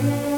Bye.